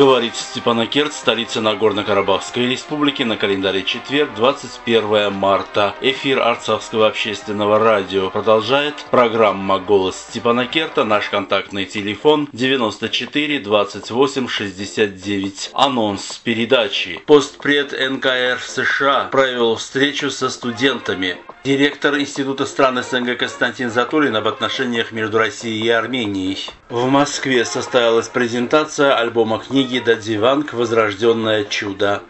Говорит Степанакерт, столица Нагорно-Карабахской республики, на календаре четверг, 21 марта. Эфир Арцахского общественного радио продолжает программа «Голос Степанакерта». Наш контактный телефон 94 28 69. Анонс передачи. Постпред НКР США провел встречу со студентами. Директор Института стран СНГ Константин Затулин об отношениях между Россией и Арменией. В Москве состоялась презентация альбома книги «Дадзиванг. Возрожденное чудо».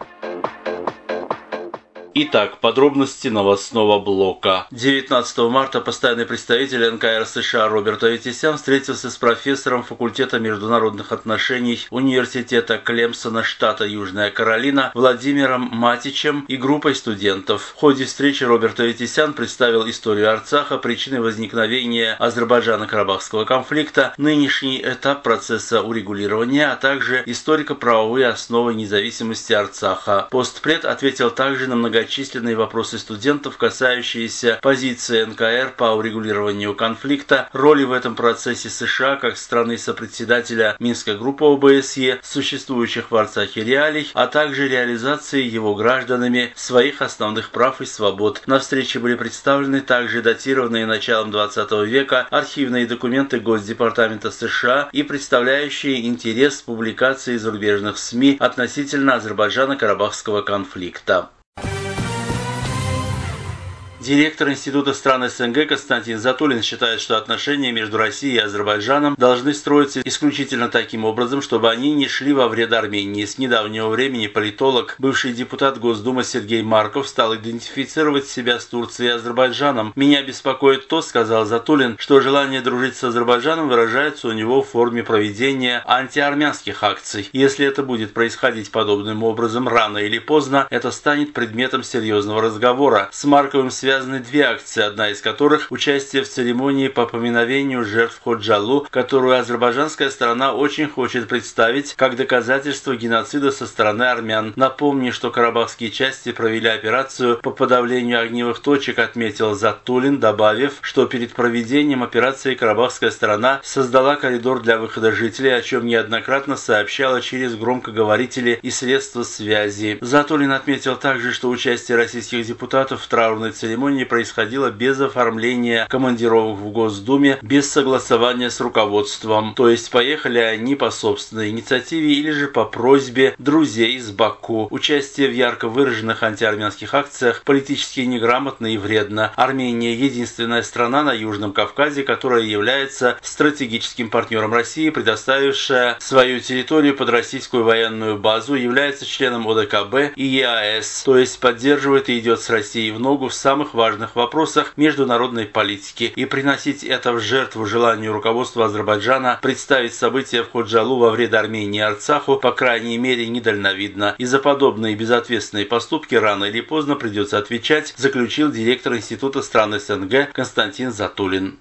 Итак, подробности новостного блока. 19 марта постоянный представитель НКР США Роберт Аветисян встретился с профессором факультета международных отношений Университета Клемсона штата Южная Каролина Владимиром Матичем и группой студентов. В ходе встречи Роберт Аветисян представил историю Арцаха, причины возникновения Азербайджано-Карабахского конфликта, нынешний этап процесса урегулирования, а также историко-правовые основы независимости Арцаха. Постпред ответил также на много многочисленные вопросы студентов, касающиеся позиции НКР по урегулированию конфликта, роли в этом процессе США как страны-сопредседателя Минской группы ОБСЕ, существующих в Арцахе реалий, а также реализации его гражданами своих основных прав и свобод. На встрече были представлены также датированные началом 20 века архивные документы Госдепартамента США и представляющие интерес публикации зарубежных СМИ относительно Азербайджана-Карабахского конфликта. Директор Института стран СНГ Константин Затулин считает, что отношения между Россией и Азербайджаном должны строиться исключительно таким образом, чтобы они не шли во вред Армении. С недавнего времени политолог, бывший депутат Госдумы Сергей Марков стал идентифицировать себя с Турцией и Азербайджаном. «Меня беспокоит то, — сказал Затулин, — что желание дружить с Азербайджаном выражается у него в форме проведения антиармянских акций. Если это будет происходить подобным образом рано или поздно, это станет предметом серьезного разговора. С Марковым связано связаны две акции, одна из которых – участие в церемонии по поминовению жертв Ходжалу, которую азербайджанская сторона очень хочет представить как доказательство геноцида со стороны армян. Напомню, что карабахские части провели операцию по подавлению огневых точек, отметил Затулин, добавив, что перед проведением операции карабахская сторона создала коридор для выхода жителей, о чем неоднократно сообщала через громкоговорители и средства связи. Затулин отметил также, что участие российских депутатов в траурной церемонии церемонии происходило без оформления командировок в Госдуме, без согласования с руководством. То есть поехали они по собственной инициативе или же по просьбе друзей из Баку. Участие в ярко выраженных антиармянских акциях политически неграмотно и вредно. Армения – единственная страна на Южном Кавказе, которая является стратегическим партнером России, предоставившая свою территорию под российскую военную базу, является членом ОДКБ и ЕАЭС, то есть поддерживает и идет с Россией в ногу в самых самых важных вопросах международной политики и приносить это в жертву желанию руководства Азербайджана представить события в Ходжалу во вред Армении и Арцаху, по крайней мере, недальновидно. И за подобные безответственные поступки рано или поздно придется отвечать, заключил директор Института стран СНГ Константин Затулин.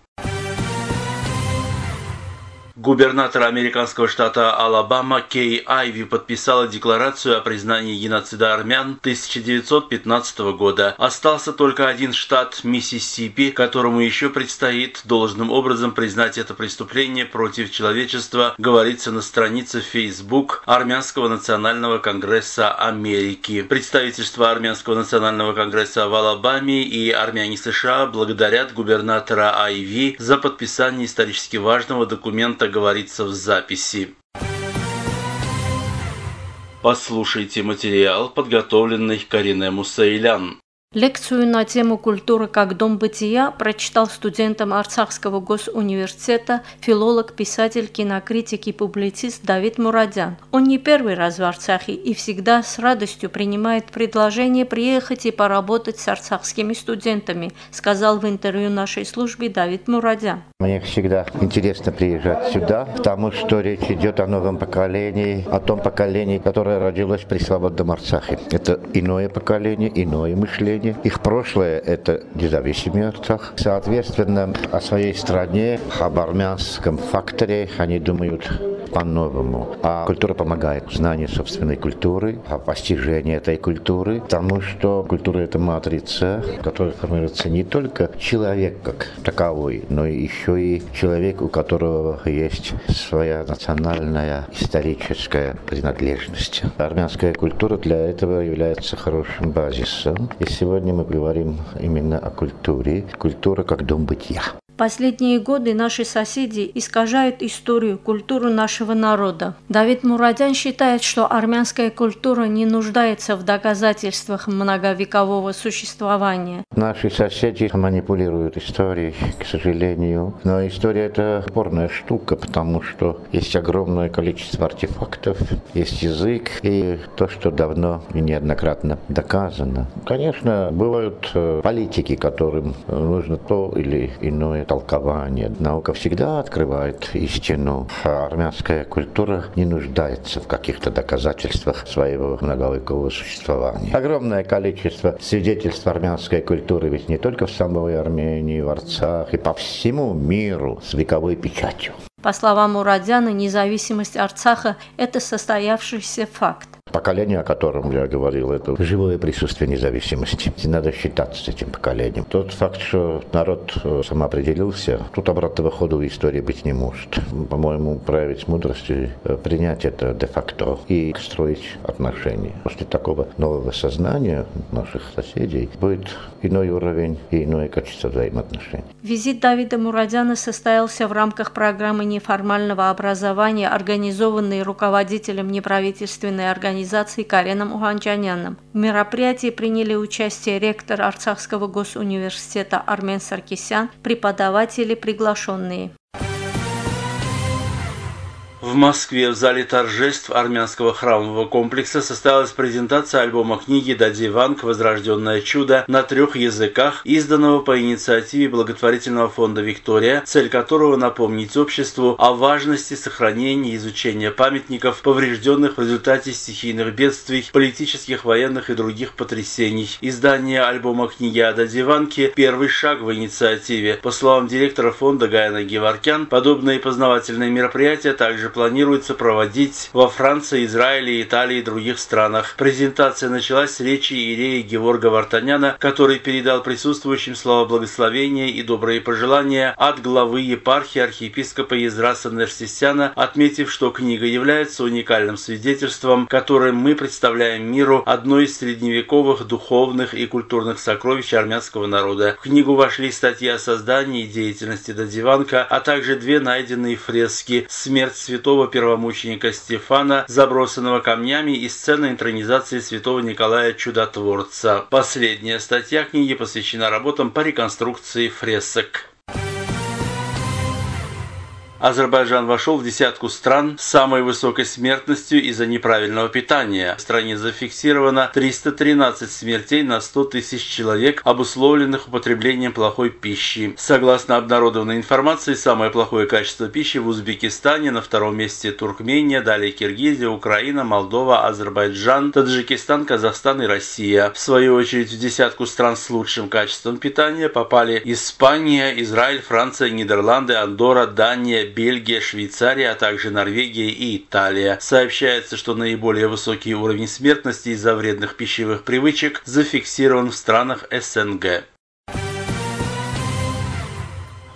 Губернатор американского штата Алабама Кей Айви подписала декларацию о признании геноцида армян 1915 года. Остался только один штат Миссисипи, которому еще предстоит должным образом признать это преступление против человечества, говорится на странице Facebook Армянского национального конгресса Америки. Представительство Армянского национального конгресса в Алабаме и армяне США благодарят губернатора Айви за подписание исторически важного документа говорится в записи. Послушайте материал, подготовленный Карине Мусаилян. Лекцию на тему «Культура как дом бытия» прочитал студентам Арцахского госуниверситета филолог, писатель, кинокритик и публицист Давид Мурадян. Он не первый раз в Арцахе и всегда с радостью принимает предложение приехать и поработать с арцахскими студентами, сказал в интервью нашей службе Давид Мурадян. Мне всегда интересно приезжать сюда, потому что речь идет о новом поколении, о том поколении, которое родилось при свободном Арцахе. Это иное поколение, иное мышление поколения. Их прошлое – это независимый Арцах. Соответственно, о своей стране, об армянском факторе они думают по-новому. А культура помогает знанию собственной культуры, постижению этой культуры, потому что культура – это матрица, которая формируется не только человек как таковой, но еще и человек, у которого есть своя национальная историческая принадлежность. Армянская культура для этого является хорошим базисом. И сегодня мы говорим именно о культуре. Культура как дом бытия. Последние годы наши соседи искажают историю, культуру нашего народа. Давид Мурадян считает, что армянская культура не нуждается в доказательствах многовекового существования. Наши соседи манипулируют историей, к сожалению. Но история – это спорная штука, потому что есть огромное количество артефактов, есть язык и то, что давно и неоднократно доказано. Конечно, бывают э, политики, которым нужно то или иное толкование. Наука всегда открывает истину. Армянская культура не нуждается в каких-то доказательствах своего многовекового существования. Огромное количество свидетельств армянской культуры ведь не только в самой Армении, в Арцах и по всему миру с вековой печатью. По словам Мурадяна, независимость Арцаха – это состоявшийся факт. Поколение, о котором я говорил, это живое присутствие независимости. Надо считаться с этим поколением. Тот факт, что народ э, самоопределился, тут обратного хода в истории быть не может. По-моему, проявить мудрость и э, принять это де-факто и строить отношения. После такого нового сознания наших соседей будет иной уровень и иное качество взаимоотношений. Визит Давида Мурадяна состоялся в рамках программы неформального образования, организованной руководителем неправительственной организации организации Кареном Уханчаняном. В мероприятии приняли участие ректор Арцахского госуниверситета Армен Саркисян, преподаватели приглашенные. В Москве в зале торжеств армянского храмового комплекса состоялась презентация альбома книги «Дади Ванг. Возрожденное чудо» на трех языках, изданного по инициативе благотворительного фонда «Виктория», цель которого напомнить обществу о важности сохранения и изучения памятников, поврежденных в результате стихийных бедствий, политических, военных и других потрясений. Издание альбома книги о Дади Ванке – первый шаг в инициативе. По словам директора фонда Гаяна Геваркян, подобные познавательные мероприятия также планируется проводить во Франции, Израиле, Италии и других странах. Презентация началась с речи Иерея Геворга Вартаняна, который передал присутствующим слова благословения и добрые пожелания от главы епархии архиепископа Езраса Нерсисяна, отметив, что книга является уникальным свидетельством, которым мы представляем миру одно из средневековых духовных и культурных сокровищ армянского народа. В книгу вошли статьи о создании и деятельности Дадиванка, а также две найденные фрески «Смерть святого святого первомученика Стефана, забросанного камнями и сцена интронизации святого Николая Чудотворца. Последняя статья книги посвящена работам по реконструкции фресок. Азербайджан вошел в десятку стран с самой высокой смертностью из-за неправильного питания. В стране зафиксировано 313 смертей на 100 тысяч человек, обусловленных употреблением плохой пищи. Согласно обнародованной информации, самое плохое качество пищи в Узбекистане, на втором месте Туркмения, далее Киргизия, Украина, Молдова, Азербайджан, Таджикистан, Казахстан и Россия. В свою очередь в десятку стран с лучшим качеством питания попали Испания, Израиль, Франция, Нидерланды, Андорра, Дания, Бельгия, Швейцария, а также Норвегия и Италия. Сообщается, что наиболее высокий уровень смертности из-за вредных пищевых привычек зафиксирован в странах СНГ.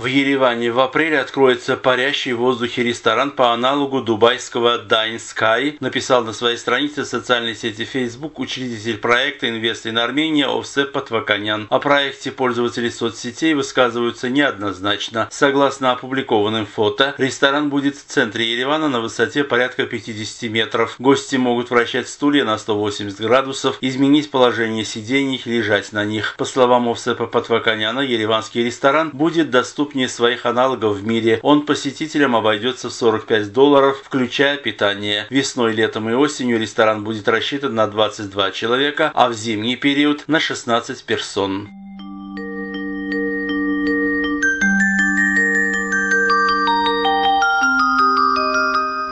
В Ереване в апреле откроется парящий в воздухе ресторан по аналогу дубайского Dine Sky, написал на своей странице в социальной сети Facebook учредитель проекта «Инвест in Армения» Овсе Патваканян. О проекте пользователи соцсетей высказываются неоднозначно. Согласно опубликованным фото, ресторан будет в центре Еревана на высоте порядка 50 метров. Гости могут вращать стулья на 180 градусов, изменить положение сидений, лежать на них. По словам Овсепа Патваканяна, ереванский ресторан будет доступен доступнее своих аналогов в мире. Он посетителям обойдется в 45 долларов, включая питание. Весной, летом и осенью ресторан будет рассчитан на 22 человека, а в зимний период на 16 персон.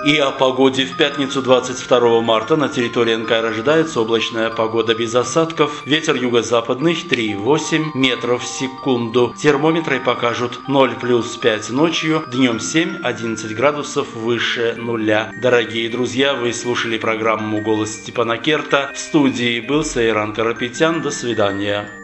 И о погоде в пятницу 22 марта на территории НКР ожидается облачная погода без осадков. Ветер юго-западный 3,8 метров в секунду. Термометры покажут 0 плюс 5 ночью, днем 7-11 градусов выше нуля. Дорогие друзья, вы слушали программу «Голос Степана Керта». В студии был Сайран Карапетян. До свидания.